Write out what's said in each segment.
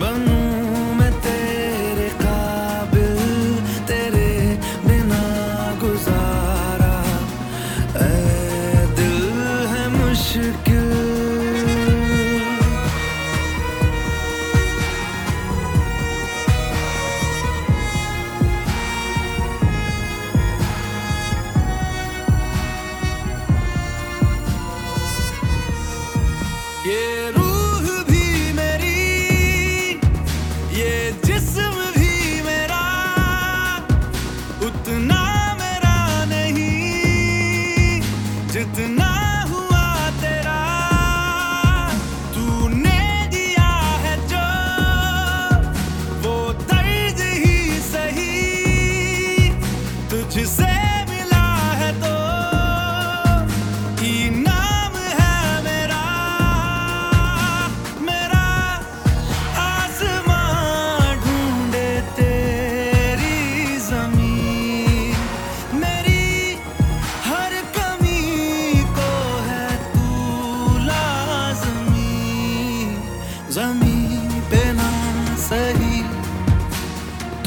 बनूं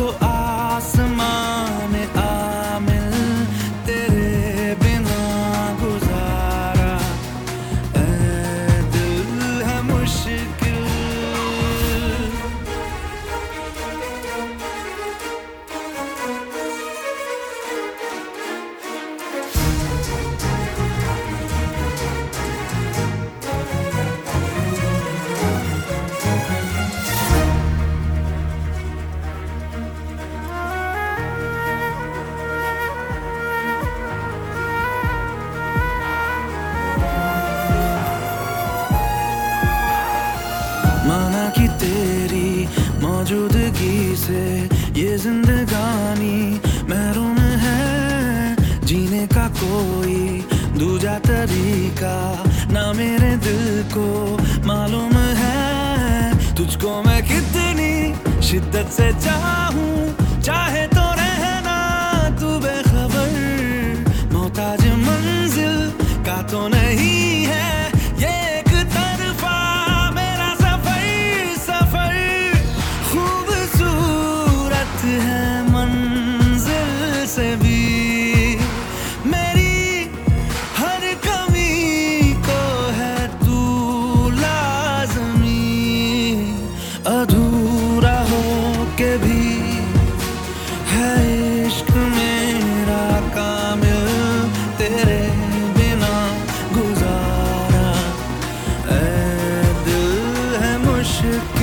तो आसमान मौजूदगी से ये जिंदगानी महरूम है। जीने का कोई दूजा तरीका ना मेरे दिल को मालूम है। तुझको मैं कितनी शिद्दत से चाहे should